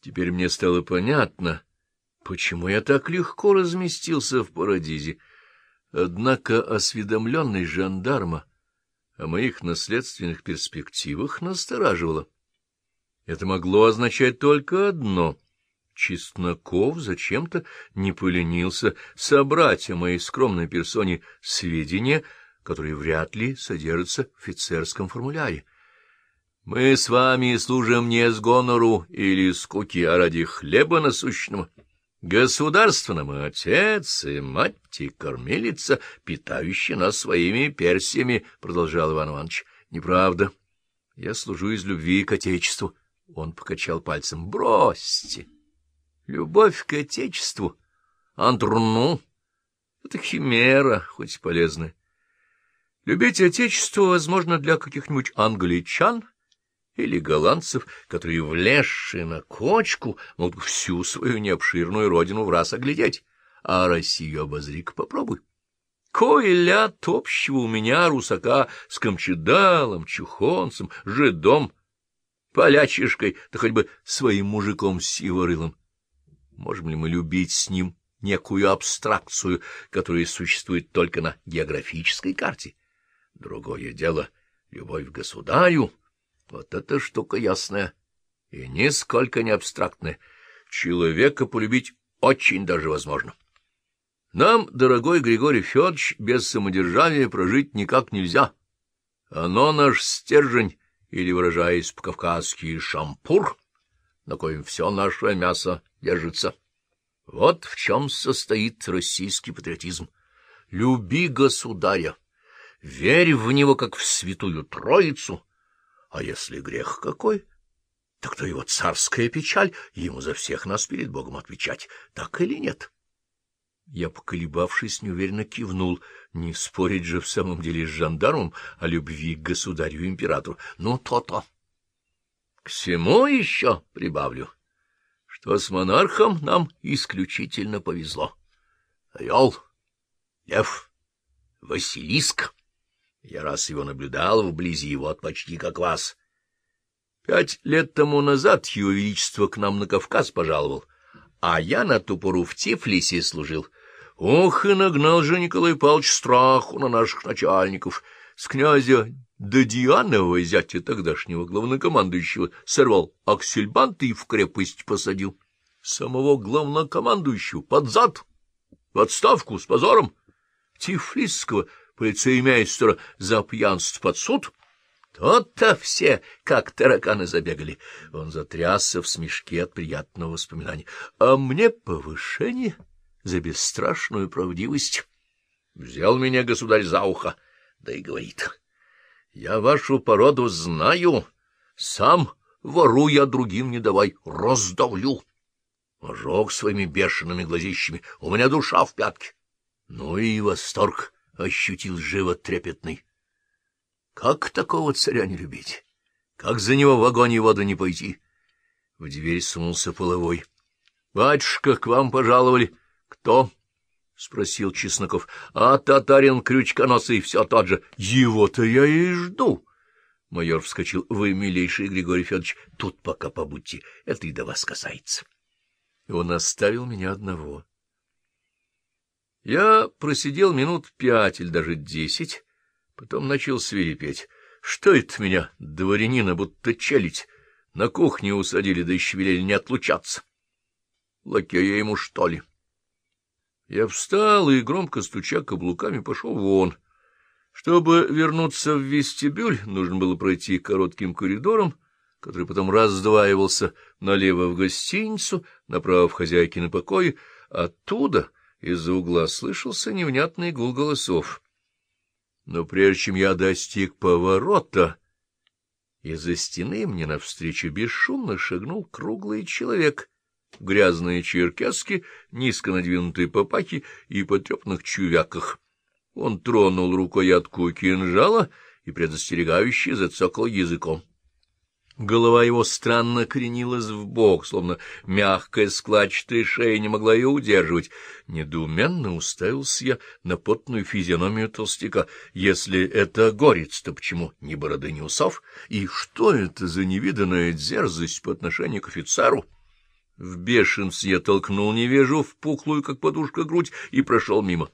Теперь мне стало понятно, почему я так легко разместился в Парадизе. Однако осведомленность жандарма о моих наследственных перспективах настораживала. Это могло означать только одно — Чесноков зачем-то не поленился собрать о моей скромной персоне сведения, которые вряд ли содержатся в офицерском формуляре. Мы с вами служим не с гонору или скуки, а ради хлеба насущного. Государство мы отец и мать и кормилица, питающая нас своими персиями, — продолжал Иван Иванович. — Неправда. Я служу из любви к отечеству. Он покачал пальцем. — Бросьте. Любовь к отечеству, антрну — это химера, хоть и полезная. Любить отечество, возможно, для каких-нибудь англичан или голландцев, которые, влезшие на кочку, могут всю свою необширную родину в раз оглядеть, а Россию обозри-ка попробуй. Кой ляд общего у меня, русака, с камчедалом, чухонцем, жидом, полячишкой, да хоть бы своим мужиком сиворылом. Можем ли мы любить с ним некую абстракцию, которая существует только на географической карте? Другое дело — любовь к государю. Вот эта штука ясная и нисколько не абстрактная. Человека полюбить очень даже возможно. Нам, дорогой Григорий Федорович, без самодержавия прожить никак нельзя. Оно наш стержень, или, выражаясь по-кавказски, шампур, на коем все наше мясо держится. Вот в чем состоит российский патриотизм. Люби государя, верь в него, как в святую троицу, а если грех какой, так то его царская печаль, ему за всех нас перед Богом отвечать, так или нет? Я, поколебавшись, неуверенно кивнул. Не спорить же в самом деле с жандармом о любви к государю-императору. Ну, то-то. К всему еще прибавлю что с монархом нам исключительно повезло. Орел, лев, Василиск. Я раз его наблюдал вблизи, вот почти как вас. Пять лет тому назад его величество к нам на Кавказ пожаловал, а я на ту пору в Тифлисе служил. Ох, и нагнал же Николай Павлович страху на наших начальников. С князя до Дианова зятя тогдашнего главнокомандующего сорвал аксельбант и в крепость посадил. Самого главнокомандующего под зад, в отставку с позором. Тифлисского полицеймейстера за пьянство под суд. Тот-то все, как тараканы, забегали. Он затрясся в смешке от приятного воспоминания. А мне повышение за бесстрашную правдивость. Взял меня государь за ухо, да и говорит... Я вашу породу знаю. Сам вору я другим не давай, раздавлю. Ожег своими бешеными глазищами, у меня душа в пятке. Ну и восторг ощутил живот трепетный. Как такого царя не любить? Как за него в огонь и воду не пойти? В дверь сунулся половой. — Батюшка, к вам пожаловали. — Кто? — спросил Чесноков. — А татарин крючконосый все тот же. — Его-то я и жду. Майор вскочил. — Вы, милейший Григорий Федорович, тут пока побудьте. Это и до вас касается. И он оставил меня одного. Я просидел минут пять или даже десять, потом начал свирепеть. Что это меня, дворянина, будто челить? На кухне усадили, да еще велели не отлучаться. Лакея ему, что ли? — я встал и, громко стуча каблуками, пошел вон. Чтобы вернуться в вестибюль, нужно было пройти коротким коридором, который потом раздваивался налево в гостиницу, направо в хозяйкины покои. Оттуда, из-за угла, слышался невнятный гул голосов. Но прежде чем я достиг поворота, из-за стены мне навстречу бесшумно шагнул круглый человек грязные черкески, низко надвинутые попахи и потрепанных чувяках. Он тронул рукоятку кинжала и предостерегающе зацокал языком. Голова его странно кренилась в бок, словно мягкая складчатая шея не могла ее удерживать. Недоуменно уставился я на потную физиономию толстяка. Если это горец, то почему ни бороды, ни усов? И что это за невиданная дерзость по отношению к офицеру? В бешенстве я толкнул невежу в пухлую, как подушка, грудь и прошел мимо.